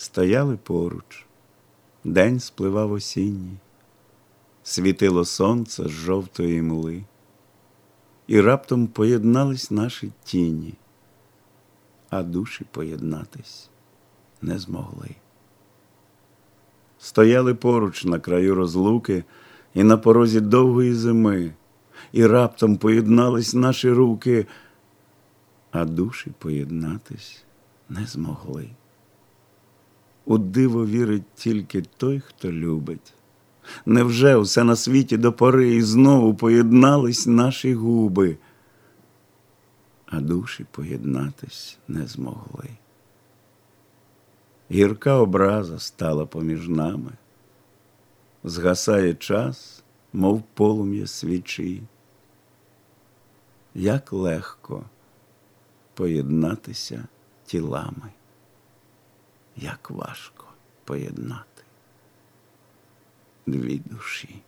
Стояли поруч, день спливав осінній, світило сонце з жовтої мли, і раптом поєднались наші тіні, а душі поєднатись не змогли. Стояли поруч на краю розлуки і на порозі довгої зими, і раптом поєднались наші руки, а душі поєднатись не змогли. У диво вірить тільки той, хто любить. Невже усе на світі до пори і знову поєднались наші губи, а душі поєднатись не змогли. Гірка образа стала поміж нами, згасає час, мов полум'я свічі. Як легко поєднатися тілами, як важко поєднати дві душі.